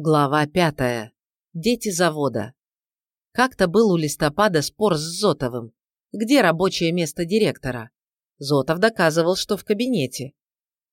Глава пятая. Дети завода. Как-то был у листопада спор с Зотовым. Где рабочее место директора? Зотов доказывал, что в кабинете.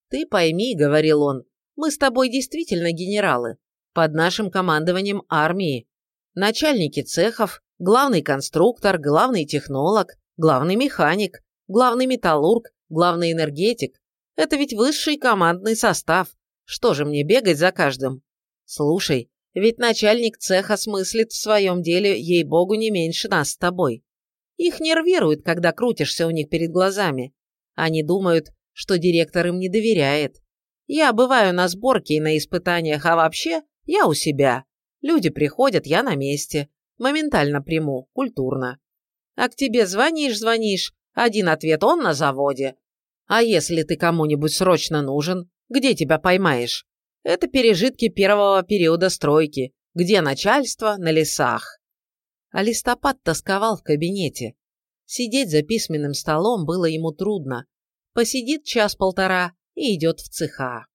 «Ты пойми», — говорил он, — «мы с тобой действительно генералы. Под нашим командованием армии. Начальники цехов, главный конструктор, главный технолог, главный механик, главный металлург, главный энергетик. Это ведь высший командный состав. Что же мне бегать за каждым? Слушай, ведь начальник цеха смыслит в своем деле, ей-богу, не меньше нас с тобой. Их нервирует, когда крутишься у них перед глазами. Они думают, что директор им не доверяет. Я бываю на сборке и на испытаниях, а вообще я у себя. Люди приходят, я на месте. Моментально приму, культурно. А к тебе звонишь-звонишь, один ответ он на заводе. А если ты кому-нибудь срочно нужен, где тебя поймаешь? Это пережитки первого периода стройки, где начальство на лесах. А листопад тосковал в кабинете. Сидеть за письменным столом было ему трудно. Посидит час-полтора и идет в цеха.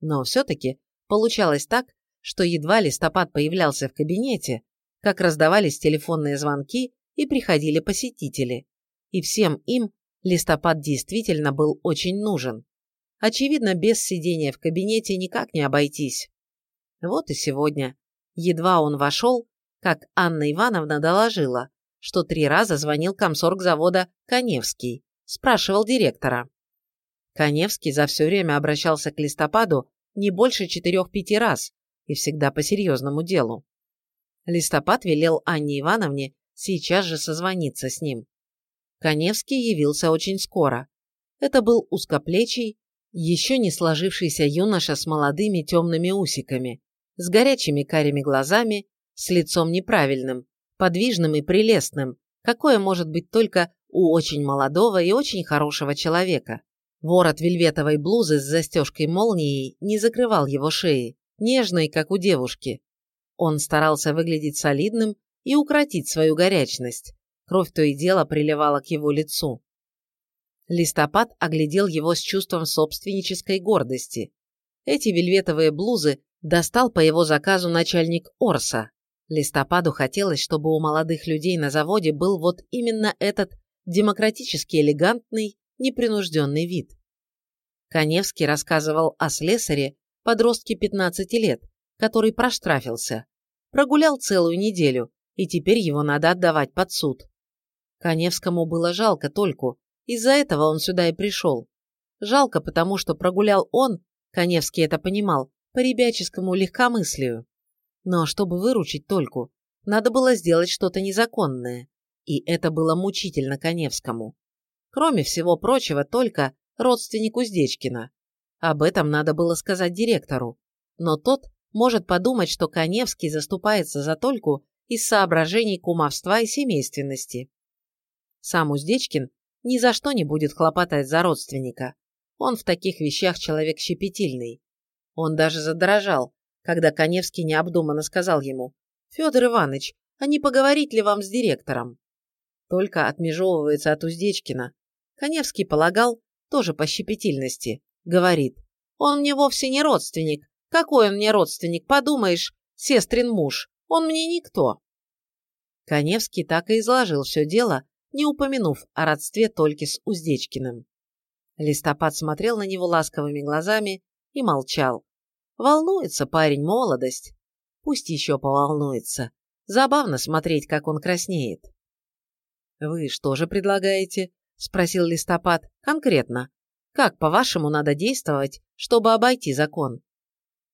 Но все-таки получалось так, что едва листопад появлялся в кабинете, как раздавались телефонные звонки и приходили посетители. И всем им листопад действительно был очень нужен. Очевидно, без сидения в кабинете никак не обойтись. Вот и сегодня. Едва он вошел, как Анна Ивановна доложила, что три раза звонил комсорг завода Коневский, спрашивал директора. Коневский за все время обращался к листопаду не больше четырех-пяти раз и всегда по серьезному делу. Листопад велел Анне Ивановне сейчас же созвониться с ним. Коневский явился очень скоро. Это был узкоплечий, еще не сложившийся юноша с молодыми темными усиками, с горячими карими глазами, с лицом неправильным, подвижным и прелестным, какое может быть только у очень молодого и очень хорошего человека. Ворот вельветовой блузы с застежкой молнией не закрывал его шеи, нежной, как у девушки. Он старался выглядеть солидным и укротить свою горячность. Кровь то и дело приливала к его лицу. Листопад оглядел его с чувством собственнической гордости. Эти вельветовые блузы достал по его заказу начальник Орса. Листопаду хотелось, чтобы у молодых людей на заводе был вот именно этот демократически элегантный, непринужденный вид. Коневский рассказывал о слесаре, подростке 15 лет, который проштрафился. Прогулял целую неделю, и теперь его надо отдавать под суд. Коневскому было жалко только, из-за этого он сюда и пришел. Жалко, потому что прогулял он, Коневский это понимал, по ребяческому легкомыслию. Но чтобы выручить Тольку, надо было сделать что-то незаконное. И это было мучительно Коневскому. Кроме всего прочего, только родственник Уздечкина. Об этом надо было сказать директору. Но тот может подумать, что Коневский заступается за Тольку из соображений кумовства и семейственности. Сам Уздечкин ни за что не будет хлопотать за родственника. Он в таких вещах человек щепетильный. Он даже задрожал, когда Коневский необдуманно сказал ему, «Федор Иванович, а не поговорить ли вам с директором?» Только отмежевывается от Уздечкина. Коневский полагал, тоже по щепетильности, говорит, «Он мне вовсе не родственник. Какой он мне родственник, подумаешь, сестрин муж. Он мне никто». Коневский так и изложил все дело, не упомянув о родстве только с Уздечкиным. Листопад смотрел на него ласковыми глазами и молчал. Волнуется парень, молодость. Пусть еще поволнуется. Забавно смотреть, как он краснеет. «Вы что же предлагаете?» – спросил Листопад. «Конкретно. Как, по-вашему, надо действовать, чтобы обойти закон?»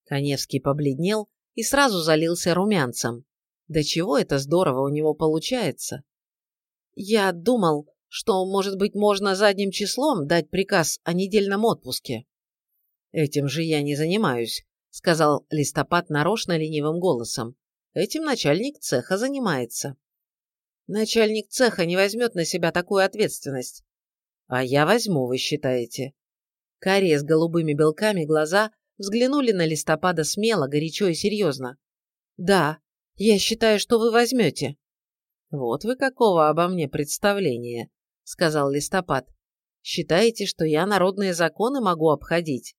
Коневский побледнел и сразу залился румянцем. Да чего это здорово у него получается? Я думал, что, может быть, можно задним числом дать приказ о недельном отпуске. Этим же я не занимаюсь, сказал Листопад нарочно ленивым голосом. Этим начальник цеха занимается. Начальник цеха не возьмет на себя такую ответственность. А я возьму, вы считаете? Карие с голубыми белками глаза взглянули на листопада смело, горячо и серьезно. Да, я считаю, что вы возьмете. «Вот вы какого обо мне представления», — сказал Листопад. «Считаете, что я народные законы могу обходить?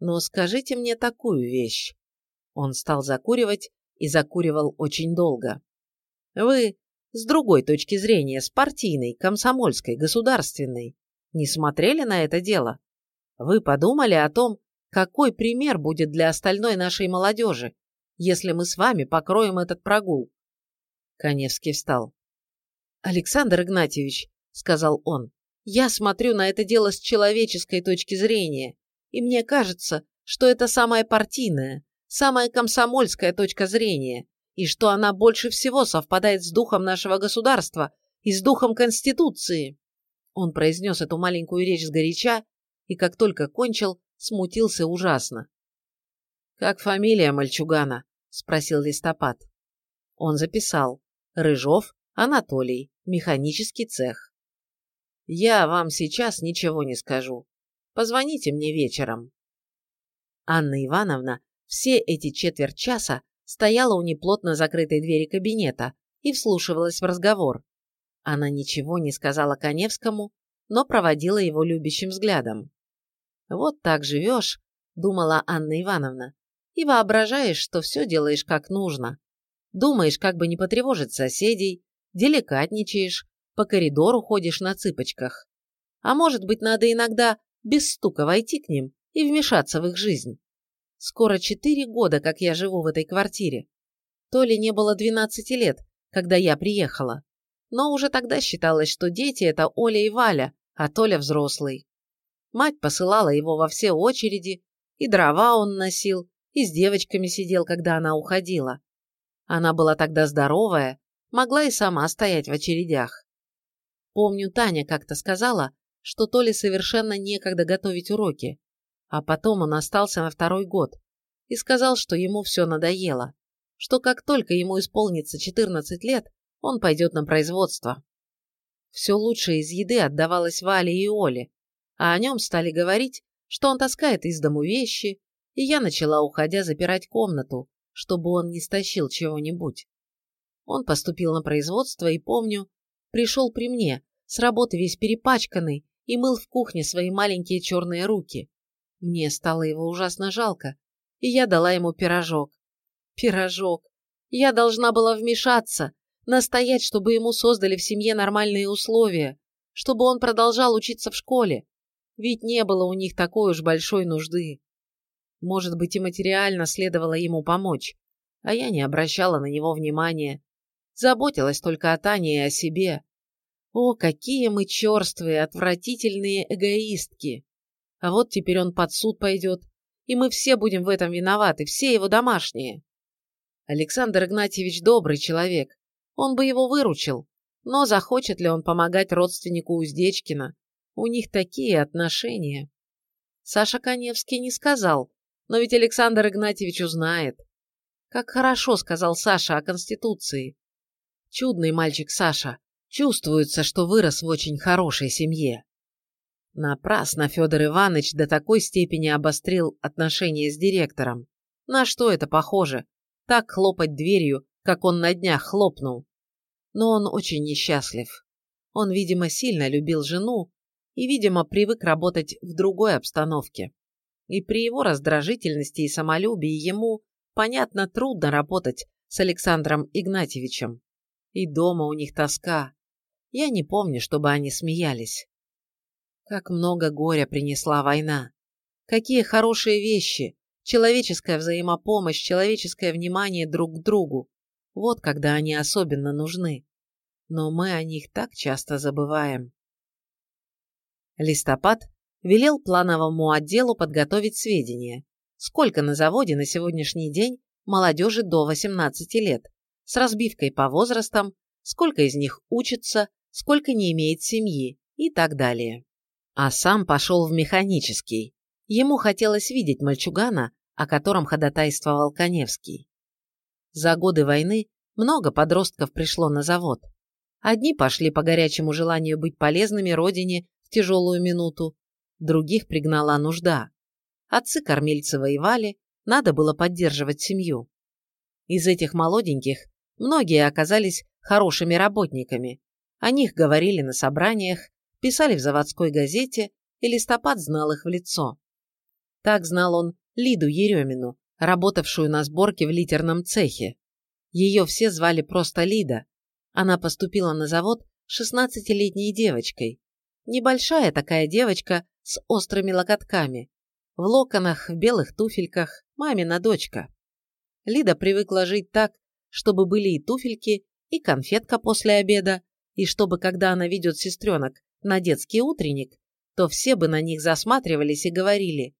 Но скажите мне такую вещь. Он стал закуривать и закуривал очень долго. Вы с другой точки зрения, с партийной, комсомольской, государственной, не смотрели на это дело? Вы подумали о том, какой пример будет для остальной нашей молодежи, если мы с вами покроем этот прогул? Коневский встал. «Александр Игнатьевич», — сказал он, — «я смотрю на это дело с человеческой точки зрения, и мне кажется, что это самая партийная, самая комсомольская точка зрения, и что она больше всего совпадает с духом нашего государства и с духом Конституции. Он произнес эту маленькую речь сгоряча, и как только кончил, смутился ужасно. «Как фамилия мальчугана?» – спросил Листопад. Он записал. «Рыжов Анатолий, механический цех». «Я вам сейчас ничего не скажу. Позвоните мне вечером». Анна Ивановна все эти четверть часа стояла у неплотно закрытой двери кабинета и вслушивалась в разговор. Она ничего не сказала Коневскому, но проводила его любящим взглядом. «Вот так живешь», — думала Анна Ивановна, «и воображаешь, что все делаешь как нужно. Думаешь, как бы не потревожить соседей, деликатничаешь, по коридору ходишь на цыпочках. А может быть, надо иногда без стука войти к ним и вмешаться в их жизнь. Скоро четыре года, как я живу в этой квартире. То ли не было двенадцати лет, когда я приехала. Но уже тогда считалось, что дети – это Оля и Валя, а Толя взрослый. Мать посылала его во все очереди, и дрова он носил, и с девочками сидел, когда она уходила. Она была тогда здоровая, могла и сама стоять в очередях. Помню, Таня как-то сказала, что Толе совершенно некогда готовить уроки, а потом он остался на второй год и сказал, что ему все надоело, что как только ему исполнится 14 лет, он пойдет на производство. Все лучшее из еды отдавалось Вале и Оле, а о нем стали говорить, что он таскает из дому вещи, и я начала, уходя, запирать комнату, чтобы он не стащил чего-нибудь. Он поступил на производство и, помню, пришел при мне, с работы весь перепачканный, и мыл в кухне свои маленькие черные руки. Мне стало его ужасно жалко, и я дала ему пирожок. Пирожок. Я должна была вмешаться, настоять, чтобы ему создали в семье нормальные условия, чтобы он продолжал учиться в школе, ведь не было у них такой уж большой нужды. Может быть, и материально следовало ему помочь, а я не обращала на него внимания, заботилась только о Тане и о себе. О, какие мы черствые, отвратительные эгоистки! А вот теперь он под суд пойдет, и мы все будем в этом виноваты, все его домашние. Александр Игнатьевич добрый человек, он бы его выручил, но захочет ли он помогать родственнику Уздечкина? У них такие отношения. Саша Коневский не сказал, но ведь Александр Игнатьевич узнает. Как хорошо сказал Саша о Конституции. Чудный мальчик Саша. Чувствуется, что вырос в очень хорошей семье. Напрасно Федор Иванович до такой степени обострил отношения с директором. На что это похоже? Так хлопать дверью, как он на днях хлопнул. Но он очень несчастлив. Он, видимо, сильно любил жену и, видимо, привык работать в другой обстановке. И при его раздражительности и самолюбии ему, понятно, трудно работать с Александром Игнатьевичем. И дома у них тоска. Я не помню, чтобы они смеялись. Как много горя принесла война. Какие хорошие вещи. Человеческая взаимопомощь, человеческое внимание друг к другу. Вот когда они особенно нужны. Но мы о них так часто забываем. Листопад велел плановому отделу подготовить сведения, сколько на заводе на сегодняшний день молодежи до 18 лет, с разбивкой по возрастам, сколько из них учится, сколько не имеет семьи и так далее а сам пошел в механический. Ему хотелось видеть мальчугана, о котором ходатайствовал Коневский. За годы войны много подростков пришло на завод. Одни пошли по горячему желанию быть полезными родине в тяжелую минуту, других пригнала нужда. Отцы кормильцы воевали, надо было поддерживать семью. Из этих молоденьких многие оказались хорошими работниками. О них говорили на собраниях, писали в заводской газете, и Листопад знал их в лицо. Так знал он Лиду Еремину, работавшую на сборке в литерном цехе. Ее все звали просто Лида. Она поступила на завод 16-летней девочкой. Небольшая такая девочка с острыми локотками. В локонах, в белых туфельках, мамина дочка. Лида привыкла жить так, чтобы были и туфельки, и конфетка после обеда, и чтобы, когда она ведет сестренок на детский утренник, то все бы на них засматривались и говорили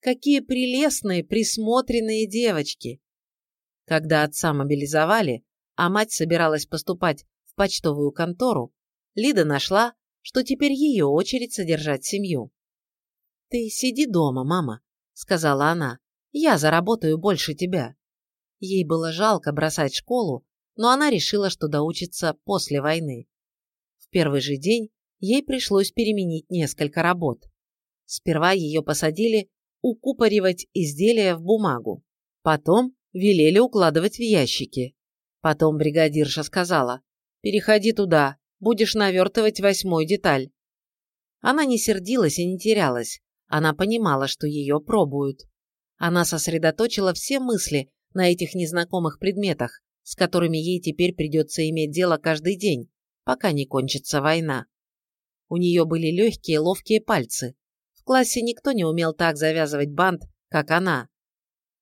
«Какие прелестные, присмотренные девочки!» Когда отца мобилизовали, а мать собиралась поступать в почтовую контору, Лида нашла, что теперь ее очередь содержать семью. «Ты сиди дома, мама», — сказала она, — «я заработаю больше тебя». Ей было жалко бросать школу, но она решила, что доучится после войны. В первый же день ей пришлось переменить несколько работ. Сперва ее посадили укупоривать изделия в бумагу. Потом велели укладывать в ящики. Потом бригадирша сказала, «Переходи туда, будешь навертывать восьмой деталь». Она не сердилась и не терялась. Она понимала, что ее пробуют. Она сосредоточила все мысли на этих незнакомых предметах, с которыми ей теперь придется иметь дело каждый день, пока не кончится война. У нее были легкие, ловкие пальцы. В классе никто не умел так завязывать бант, как она.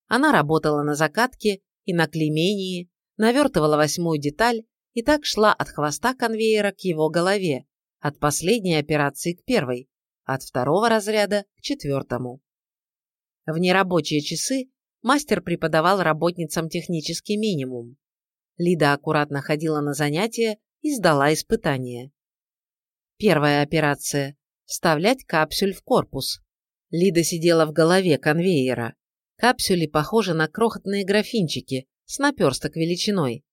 Она работала на закатке и на клеймении, навертывала восьмую деталь и так шла от хвоста конвейера к его голове, от последней операции к первой, от второго разряда к четвертому. В нерабочие часы мастер преподавал работницам технический минимум. Лида аккуратно ходила на занятия и сдала испытания. Первая операция – вставлять капсюль в корпус. Лида сидела в голове конвейера. Капсюли похожи на крохотные графинчики с наперсток величиной.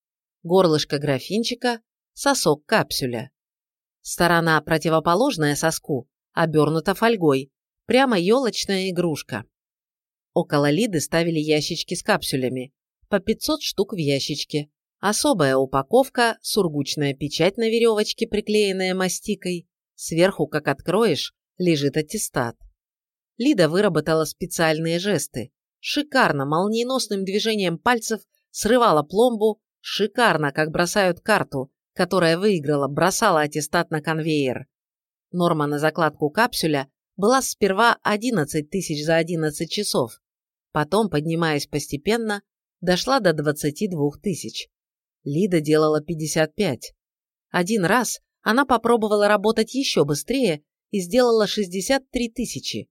Горлышко графинчика – сосок капсюля. Сторона, противоположная соску, обернута фольгой, прямо елочная игрушка. Около Лиды ставили ящички с капсулями, по 500 штук в ящичке. Особая упаковка, сургучная печать на веревочке, приклеенная мастикой. Сверху, как откроешь, лежит аттестат. Лида выработала специальные жесты. Шикарно, молниеносным движением пальцев срывала пломбу, шикарно, как бросают карту, которая выиграла, бросала аттестат на конвейер. Норма на закладку капсюля была сперва 11 тысяч за 11 часов, потом, поднимаясь постепенно, дошла до 22 тысяч. Лида делала 55. Один раз она попробовала работать еще быстрее и сделала 63 тысячи.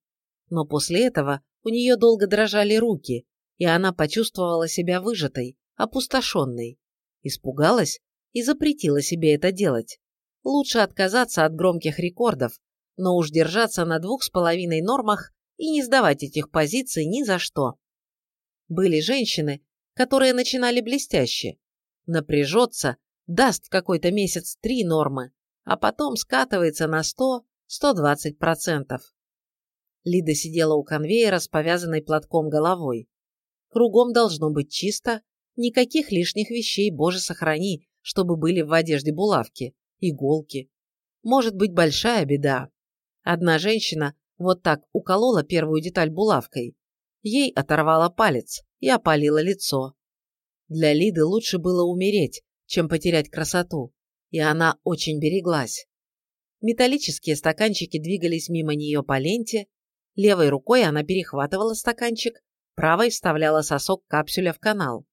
Но после этого у нее долго дрожали руки, и она почувствовала себя выжатой, опустошенной. Испугалась и запретила себе это делать. Лучше отказаться от громких рекордов, но уж держаться на двух с половиной нормах и не сдавать этих позиций ни за что. Были женщины, которые начинали блестяще, напряжется, даст в какой-то месяц три нормы, а потом скатывается на 100-120%. Лида сидела у конвейера с повязанной платком головой. Кругом должно быть чисто, никаких лишних вещей, боже сохрани, чтобы были в одежде булавки, иголки. Может быть большая беда. Одна женщина вот так уколола первую деталь булавкой. Ей оторвала палец и опалила лицо. Для Лиды лучше было умереть, чем потерять красоту, и она очень береглась. Металлические стаканчики двигались мимо нее по ленте, левой рукой она перехватывала стаканчик, правой вставляла сосок капсюля в канал.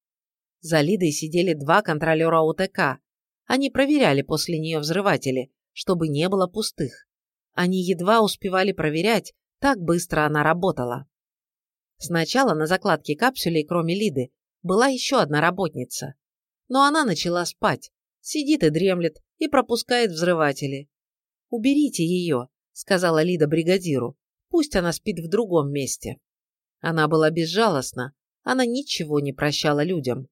За Лидой сидели два контролера УТК. Они проверяли после нее взрыватели, чтобы не было пустых. Они едва успевали проверять, так быстро она работала. Сначала на закладке капсулей, кроме Лиды, была еще одна работница. Но она начала спать, сидит и дремлет, и пропускает взрыватели. «Уберите ее», — сказала Лида бригадиру, «пусть она спит в другом месте». Она была безжалостна, она ничего не прощала людям.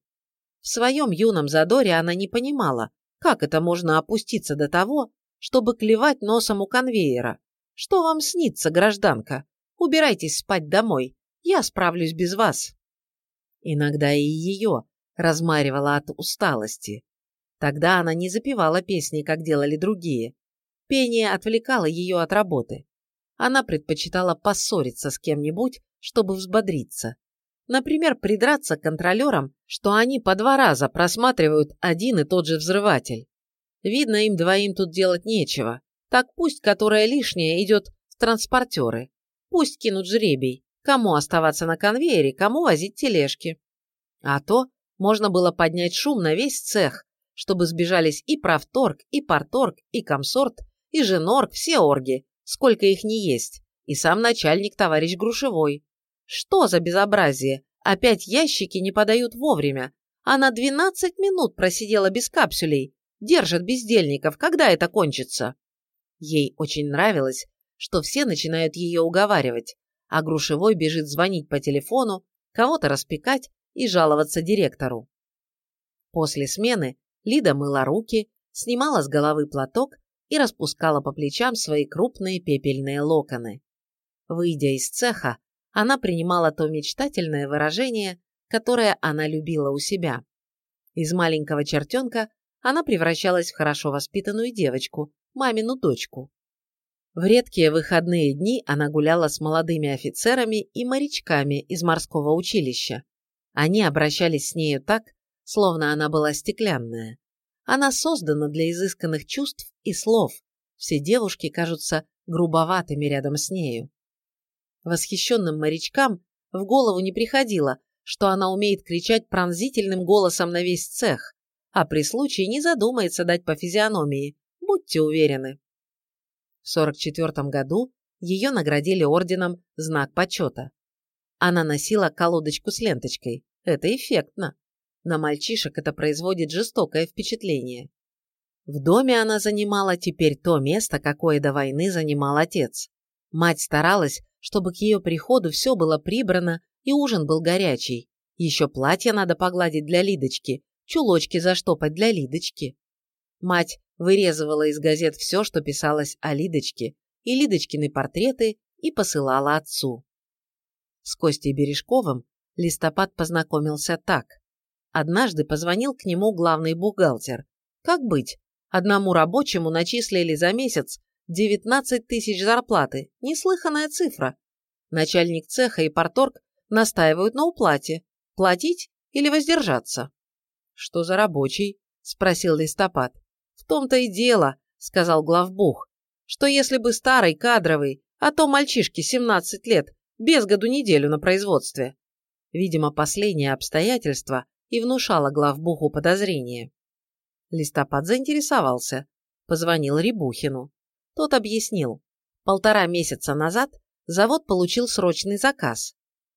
В своем юном задоре она не понимала, как это можно опуститься до того, чтобы клевать носом у конвейера. Что вам снится, гражданка? Убирайтесь спать домой, я справлюсь без вас. Иногда и ее размаривала от усталости. Тогда она не запевала песни, как делали другие. Пение отвлекало ее от работы. Она предпочитала поссориться с кем-нибудь, чтобы взбодриться. Например, придраться к контролерам, что они по два раза просматривают один и тот же взрыватель. Видно, им двоим тут делать нечего. Так пусть, которая лишняя, идет в транспортеры. Пусть кинут жребий, кому оставаться на конвейере, кому возить тележки. А то можно было поднять шум на весь цех, чтобы сбежались и правторг, и парторг, и комсорт, и женорг, все орги, сколько их не есть, и сам начальник товарищ Грушевой. Что за безобразие? Опять ящики не подают вовремя. Она 12 минут просидела без капсулей. Держат бездельников. Когда это кончится? Ей очень нравилось, что все начинают ее уговаривать, а Грушевой бежит звонить по телефону, кого-то распекать и жаловаться директору. После смены Лида мыла руки, снимала с головы платок и распускала по плечам свои крупные пепельные локоны. Выйдя из цеха, она принимала то мечтательное выражение, которое она любила у себя. Из маленького чертенка она превращалась в хорошо воспитанную девочку, мамину дочку. В редкие выходные дни она гуляла с молодыми офицерами и морячками из морского училища. Они обращались с нею так, словно она была стеклянная. Она создана для изысканных чувств и слов. Все девушки кажутся грубоватыми рядом с нею. Восхищенным морячкам в голову не приходило, что она умеет кричать пронзительным голосом на весь цех, а при случае не задумается дать по физиономии, будьте уверены. В 44 году ее наградили орденом «Знак почета». Она носила колодочку с ленточкой. Это эффектно. На мальчишек это производит жестокое впечатление. В доме она занимала теперь то место, какое до войны занимал отец. Мать старалась, чтобы к ее приходу все было прибрано и ужин был горячий. Еще платье надо погладить для Лидочки, чулочки заштопать для Лидочки. Мать вырезывала из газет все, что писалось о Лидочке, и Лидочкины портреты, и посылала отцу. С Костей Бережковым Листопад познакомился так. Однажды позвонил к нему главный бухгалтер. Как быть? Одному рабочему начислили за месяц 19 тысяч зарплаты. Неслыханная цифра. Начальник цеха и порторг настаивают на уплате. Платить или воздержаться? Что за рабочий? Спросил листопад. В том-то и дело, сказал главбух, что если бы старый, кадровый, а то мальчишке 17 лет, без году неделю на производстве. Видимо, последнее обстоятельство и внушало главбуху подозрение. Листопад заинтересовался, позвонил Рябухину. Тот объяснил. Полтора месяца назад завод получил срочный заказ.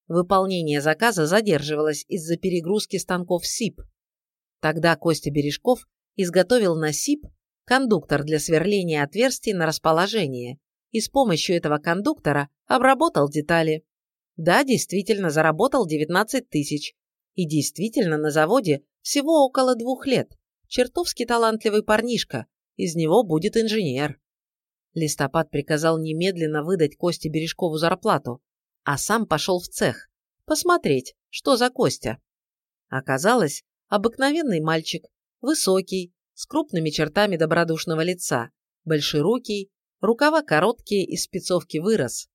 Выполнение заказа задерживалось из-за перегрузки станков СИП. Тогда Костя Бережков изготовил на СИП кондуктор для сверления отверстий на расположение и с помощью этого кондуктора обработал детали. Да, действительно, заработал 19 тысяч. И действительно, на заводе всего около двух лет. Чертовски талантливый парнишка. Из него будет инженер. Листопад приказал немедленно выдать Косте Бережкову зарплату, а сам пошел в цех, посмотреть, что за Костя. Оказалось, обыкновенный мальчик, высокий, с крупными чертами добродушного лица, большерукий, рукава короткие, из спецовки вырос.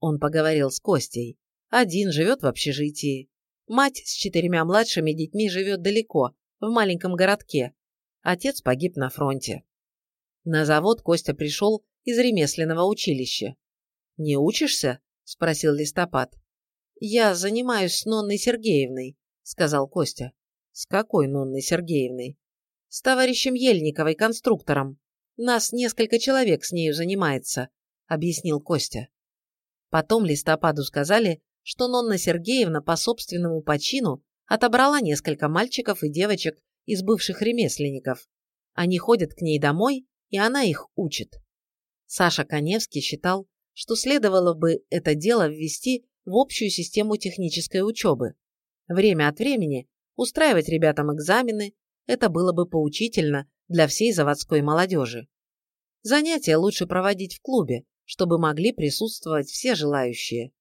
Он поговорил с Костей. Один живет в общежитии. Мать с четырьмя младшими детьми живет далеко, в маленьком городке. Отец погиб на фронте. На завод Костя пришел из ремесленного училища. «Не учишься?» – спросил Листопад. «Я занимаюсь с Нонной Сергеевной», – сказал Костя. «С какой Нонной Сергеевной?» «С товарищем Ельниковой, конструктором. Нас несколько человек с нею занимается», – объяснил Костя. Потом Листопаду сказали, что Нонна Сергеевна по собственному почину отобрала несколько мальчиков и девочек из бывших ремесленников. Они ходят к ней домой, и она их учит. Саша Коневский считал, что следовало бы это дело ввести в общую систему технической учебы. Время от времени устраивать ребятам экзамены – это было бы поучительно для всей заводской молодежи. Занятия лучше проводить в клубе, чтобы могли присутствовать все желающие.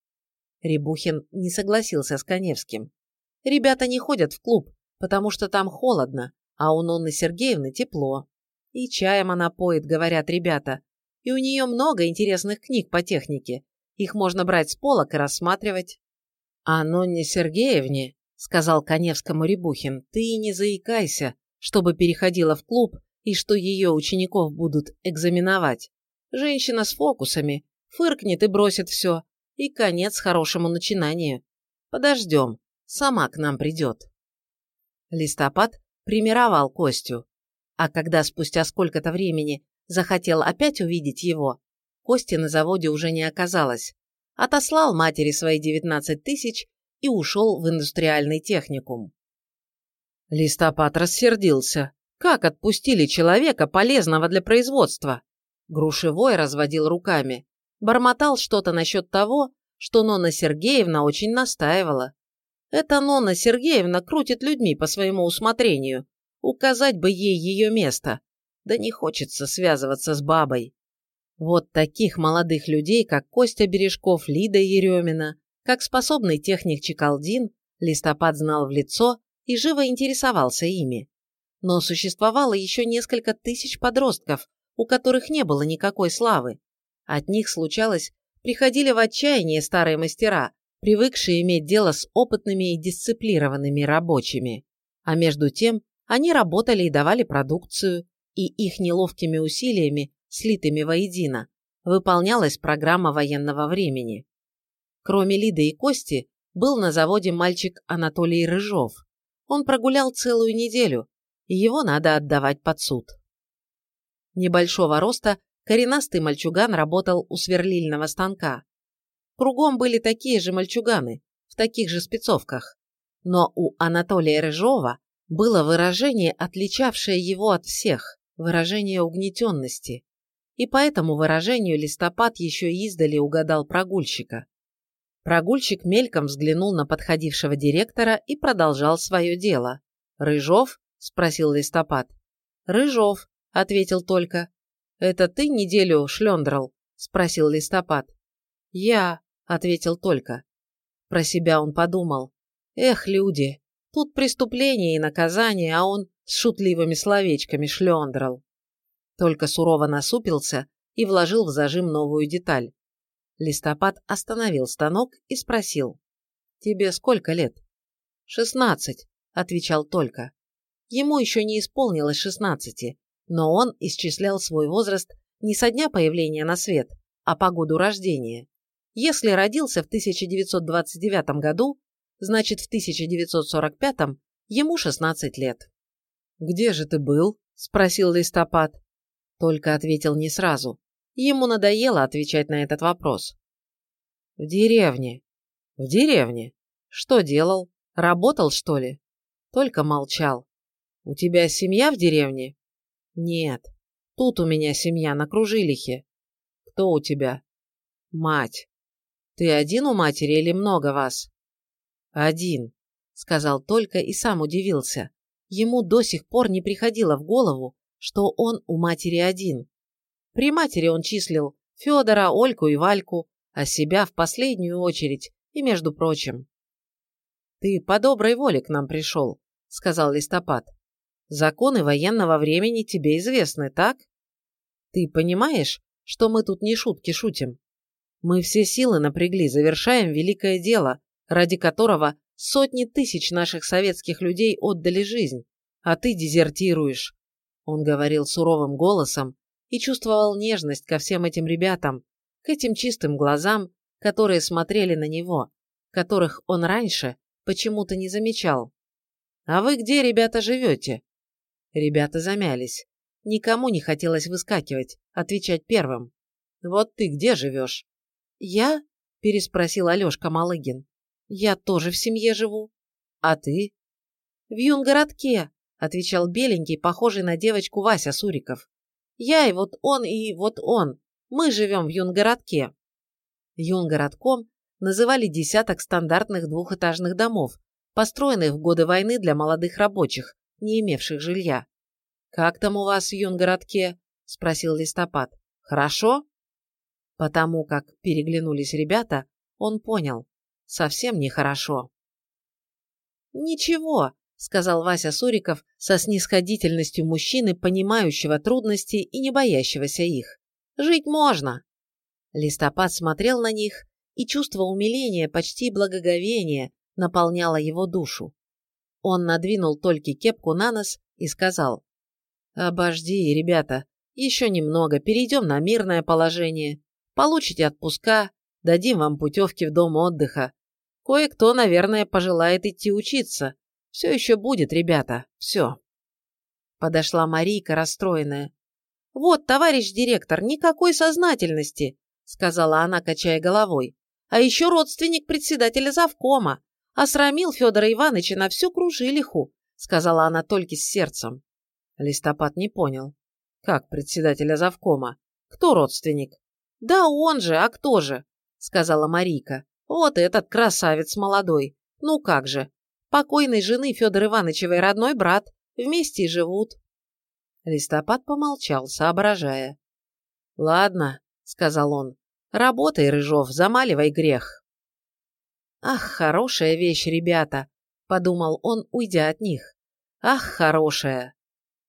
Рябухин не согласился с Коневским. Ребята не ходят в клуб, потому что там холодно, а у Нонны Сергеевны тепло. И чаем она поет, говорят ребята, и у нее много интересных книг по технике. Их можно брать с полок и рассматривать. «А Нонне Сергеевне», — сказал Коневскому Рябухин, — «ты не заикайся, чтобы переходила в клуб и что ее учеников будут экзаменовать. Женщина с фокусами, фыркнет и бросит все, и конец хорошему начинанию. Подождем, сама к нам придет». Листопад примировал Костю, а когда спустя сколько-то времени захотел опять увидеть его, Кости на заводе уже не оказалось. Отослал матери свои 19 тысяч и ушел в индустриальный техникум. Листопад рассердился. Как отпустили человека, полезного для производства? Грушевой разводил руками. Бормотал что-то насчет того, что Нона Сергеевна очень настаивала. Эта Нона Сергеевна крутит людьми по своему усмотрению. Указать бы ей ее место. Да не хочется связываться с бабой. Вот таких молодых людей, как Костя Бережков, Лида Еремина, как способный техник Чекалдин, Листопад знал в лицо и живо интересовался ими. Но существовало еще несколько тысяч подростков, у которых не было никакой славы. От них случалось, приходили в отчаяние старые мастера, привыкшие иметь дело с опытными и дисциплированными рабочими. А между тем они работали и давали продукцию, и их неловкими усилиями слитыми воедино, выполнялась программа военного времени. Кроме Лиды и Кости, был на заводе мальчик Анатолий Рыжов. Он прогулял целую неделю, и его надо отдавать под суд. Небольшого роста коренастый мальчуган работал у сверлильного станка. Кругом были такие же мальчуганы, в таких же спецовках. Но у Анатолия Рыжова было выражение, отличавшее его от всех, выражение угнетенности и по этому выражению листопад еще издали угадал прогульщика. Прогульщик мельком взглянул на подходившего директора и продолжал свое дело. «Рыжов?» – спросил листопад. «Рыжов», – ответил только. «Это ты неделю шлендрал?» – спросил листопад. «Я», – ответил только. Про себя он подумал. «Эх, люди, тут преступление и наказание, а он с шутливыми словечками шлендрал» только сурово насупился и вложил в зажим новую деталь. Листопад остановил станок и спросил. «Тебе сколько лет?» «Шестнадцать», — отвечал только. Ему еще не исполнилось шестнадцати, но он исчислял свой возраст не со дня появления на свет, а по году рождения. Если родился в 1929 году, значит в 1945 ему 16 лет. «Где же ты был?» – спросил Листопад. Только ответил не сразу. Ему надоело отвечать на этот вопрос. «В деревне». «В деревне? Что делал? Работал, что ли?» Только молчал. «У тебя семья в деревне?» «Нет. Тут у меня семья на Кружилихе». «Кто у тебя?» «Мать». «Ты один у матери или много вас?» «Один», — сказал только и сам удивился. Ему до сих пор не приходило в голову, что он у матери один. При матери он числил Федора, Ольку и Вальку, а себя в последнюю очередь и между прочим. «Ты по доброй воле к нам пришел», — сказал Листопад. «Законы военного времени тебе известны, так? Ты понимаешь, что мы тут не шутки шутим? Мы все силы напрягли, завершаем великое дело, ради которого сотни тысяч наших советских людей отдали жизнь, а ты дезертируешь, он говорил суровым голосом и чувствовал нежность ко всем этим ребятам, к этим чистым глазам, которые смотрели на него, которых он раньше почему-то не замечал. «А вы где, ребята, живете?» Ребята замялись. Никому не хотелось выскакивать, отвечать первым. «Вот ты где живешь?» «Я?» – переспросил Алешка Малыгин. «Я тоже в семье живу». «А ты?» «В юнгородке», отвечал беленький, похожий на девочку Вася Суриков. Я и вот он, и вот он. Мы живем в юнгородке. Юнгородком называли десяток стандартных двухэтажных домов, построенных в годы войны для молодых рабочих, не имевших жилья. «Как там у вас в юнгородке?» – спросил Листопад. «Хорошо?» Потому как переглянулись ребята, он понял – совсем нехорошо. «Ничего», сказал Вася Суриков со снисходительностью мужчины, понимающего трудности и не боящегося их. «Жить можно!» Листопад смотрел на них и чувство умиления, почти благоговения наполняло его душу. Он надвинул только кепку на нос и сказал, «Обожди, ребята, еще немного, перейдем на мирное положение, получите отпуска, дадим вам путевки в дом отдыха. Кое-кто, наверное, пожелает идти учиться. Все еще будет, ребята, все». Подошла Марийка, расстроенная. «Вот, товарищ директор, никакой сознательности», сказала она, качая головой. «А еще родственник председателя завкома. Осрамил Федора Ивановича на всю кружилиху», сказала она только с сердцем. Листопад не понял. «Как председателя завкома? Кто родственник?» «Да он же, а кто же?» сказала Марийка. «Вот этот красавец молодой. Ну как же. Покойной жены Федора Ивановичевой родной брат. Вместе живут. Листопад помолчал, соображая. «Ладно», — сказал он, — «работай, Рыжов, замаливай грех». «Ах, хорошая вещь, ребята», — подумал он, уйдя от них. «Ах, хорошая».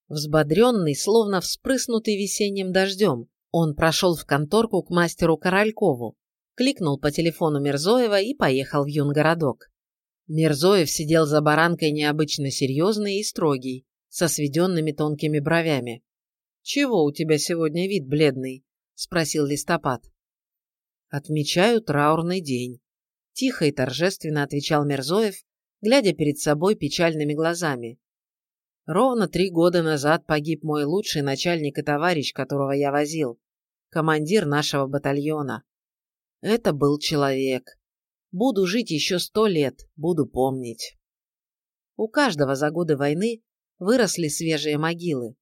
Взбодренный, словно вспрыснутый весенним дождем, он прошел в конторку к мастеру Королькову, кликнул по телефону Мирзоева и поехал в юнгородок. Мирзоев сидел за баранкой необычно серьезный и строгий, со сведенными тонкими бровями. «Чего у тебя сегодня вид бледный?» – спросил Листопад. «Отмечаю траурный день», – тихо и торжественно отвечал Мерзоев, глядя перед собой печальными глазами. «Ровно три года назад погиб мой лучший начальник и товарищ, которого я возил, командир нашего батальона. Это был человек. Буду жить еще сто лет, буду помнить». У каждого за годы войны выросли свежие могилы.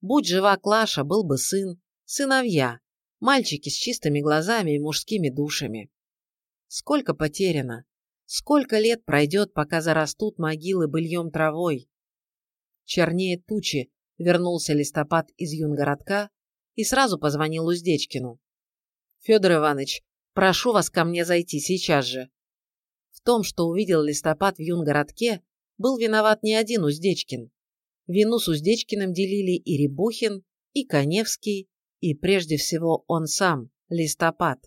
Будь жива Клаша, был бы сын, сыновья, мальчики с чистыми глазами и мужскими душами. Сколько потеряно, сколько лет пройдет, пока зарастут могилы быльем травой. Чернее тучи вернулся листопад из юнгородка и сразу позвонил Уздечкину. «Федор Иванович, прошу вас ко мне зайти сейчас же». В том, что увидел листопад в юнгородке, был виноват не один Уздечкин. Вину с Уздечкиным делили и Рябухин, и Коневский, и прежде всего он сам, Листопад.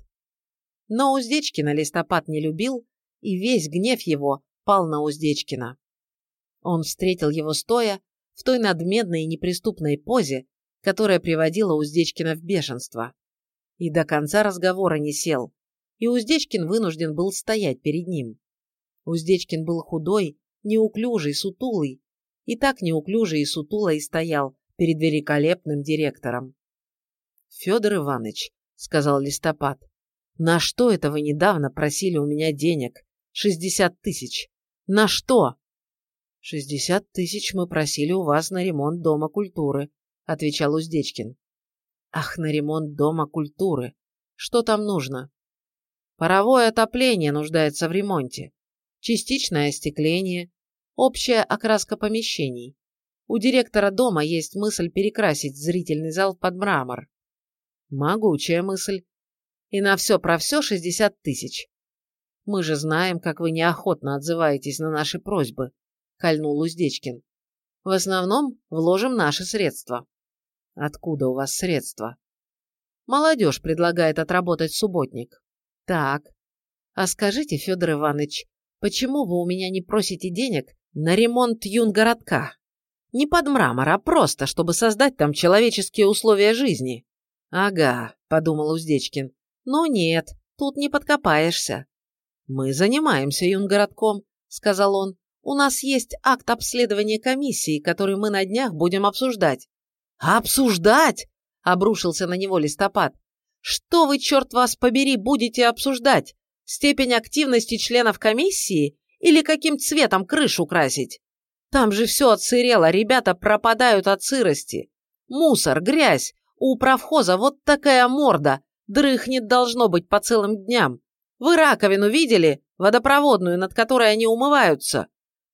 Но Уздечкина Листопад не любил, и весь гнев его пал на Уздечкина. Он встретил его стоя в той надменной и неприступной позе, которая приводила Уздечкина в бешенство. И до конца разговора не сел, и Уздечкин вынужден был стоять перед ним. Уздечкин был худой, неуклюжий, сутулый, и так неуклюже и сутуло и стоял перед великолепным директором. «Федор Иванович», — сказал Листопад, — «на что это вы недавно просили у меня денег? Шестьдесят тысяч. На что?» «Шестьдесят тысяч мы просили у вас на ремонт Дома культуры», — отвечал Уздечкин. «Ах, на ремонт Дома культуры! Что там нужно?» «Паровое отопление нуждается в ремонте. Частичное остекление, Общая окраска помещений. У директора дома есть мысль перекрасить зрительный зал под мрамор. Могучая мысль. И на все про все 60 тысяч. Мы же знаем, как вы неохотно отзываетесь на наши просьбы, кольнул Уздечкин. В основном вложим наши средства. Откуда у вас средства? Молодежь предлагает отработать субботник. Так. А скажите, Федор Иванович, почему вы у меня не просите денег на ремонт юнгородка. Не под мрамор, а просто, чтобы создать там человеческие условия жизни. Ага, подумал Уздечкин. Ну нет, тут не подкопаешься. Мы занимаемся юнгородком, сказал он. У нас есть акт обследования комиссии, который мы на днях будем обсуждать. Обсуждать? Обрушился на него листопад. Что вы, черт вас побери, будете обсуждать? Степень активности членов комиссии или каким цветом крышу красить? Там же все отсырело, ребята пропадают от сырости. Мусор, грязь. У правхоза вот такая морда. Дрыхнет должно быть по целым дням. Вы раковину видели? Водопроводную, над которой они умываются.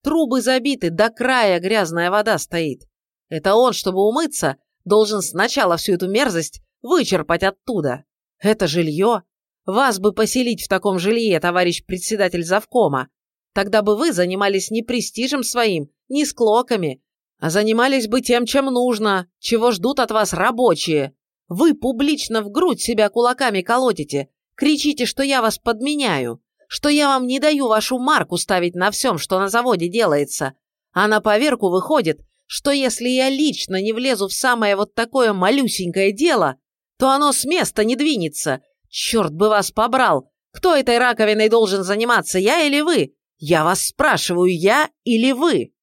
Трубы забиты, до края грязная вода стоит. Это он, чтобы умыться, должен сначала всю эту мерзость вычерпать оттуда. Это жилье. Вас бы поселить в таком жилье, товарищ председатель завкома. Тогда бы вы занимались не престижем своим, не склоками, а занимались бы тем, чем нужно, чего ждут от вас рабочие. Вы публично в грудь себя кулаками колотите, Кричите, что я вас подменяю, что я вам не даю вашу марку ставить на всем, что на заводе делается. А на поверку выходит, что если я лично не влезу в самое вот такое малюсенькое дело, то оно с места не двинется. Черт бы вас побрал! Кто этой раковиной должен заниматься, я или вы? Я вас спрашиваю, я или вы?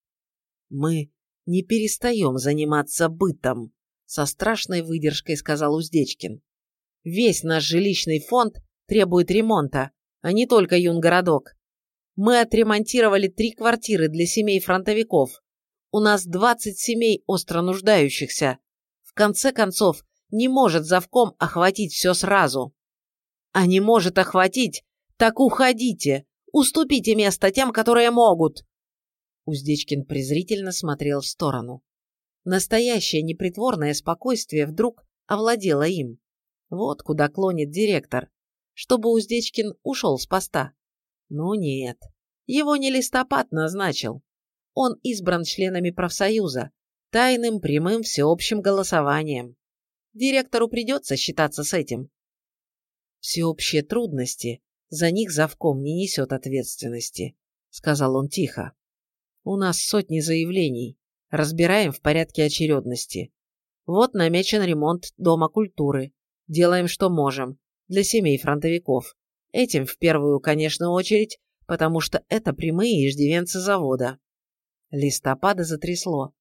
Мы не перестаем заниматься бытом, со страшной выдержкой сказал Уздечкин. Весь наш жилищный фонд требует ремонта, а не только юнгородок. Мы отремонтировали три квартиры для семей фронтовиков. У нас 20 семей остро нуждающихся. В конце концов, не может завком охватить все сразу. А не может охватить, так уходите, уступите место тем, которые могут. Уздечкин презрительно смотрел в сторону. Настоящее непритворное спокойствие вдруг овладело им. Вот куда клонит директор, чтобы Уздечкин ушел с поста. Ну нет, его не листопад назначил. Он избран членами профсоюза, тайным, прямым, всеобщим голосованием. Директору придется считаться с этим. Всеобщие трудности, за них завком не несет ответственности, сказал он тихо. У нас сотни заявлений, разбираем в порядке очередности. Вот намечен ремонт Дома культуры. Делаем, что можем, для семей фронтовиков. Этим в первую, конечно, очередь, потому что это прямые иждивенцы завода. Листопада затрясло.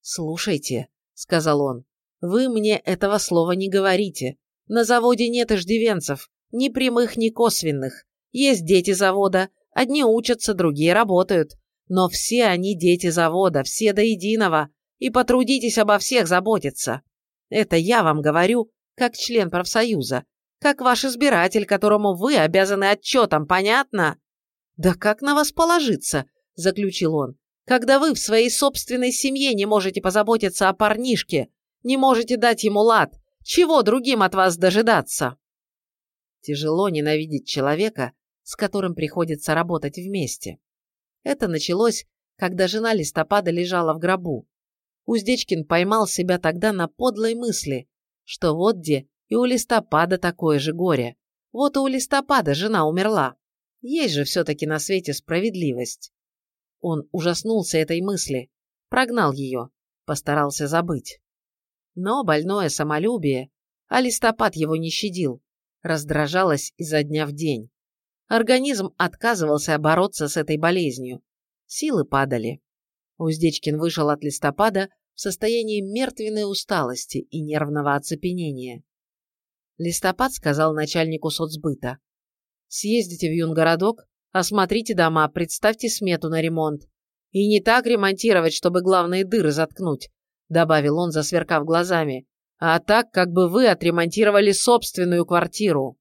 «Слушайте», — сказал он, — «вы мне этого слова не говорите. На заводе нет иждивенцев, ни прямых, ни косвенных. Есть дети завода, одни учатся, другие работают. Но все они дети завода, все до единого, и потрудитесь обо всех заботиться. Это я вам говорю, как член профсоюза, как ваш избиратель, которому вы обязаны отчетом, понятно? Да как на вас положиться, заключил он, когда вы в своей собственной семье не можете позаботиться о парнишке, не можете дать ему лад, чего другим от вас дожидаться? Тяжело ненавидеть человека, с которым приходится работать вместе. Это началось, когда жена листопада лежала в гробу. Уздечкин поймал себя тогда на подлой мысли, что вот где и у листопада такое же горе. Вот и у листопада жена умерла. Есть же все-таки на свете справедливость. Он ужаснулся этой мысли, прогнал ее, постарался забыть. Но больное самолюбие, а листопад его не щадил, раздражалось изо дня в день. Организм отказывался бороться с этой болезнью. Силы падали. Уздечкин вышел от листопада в состоянии мертвенной усталости и нервного оцепенения. Листопад сказал начальнику соцбыта. «Съездите в юнгородок, осмотрите дома, представьте смету на ремонт. И не так ремонтировать, чтобы главные дыры заткнуть», добавил он, засверкав глазами, «а так, как бы вы отремонтировали собственную квартиру».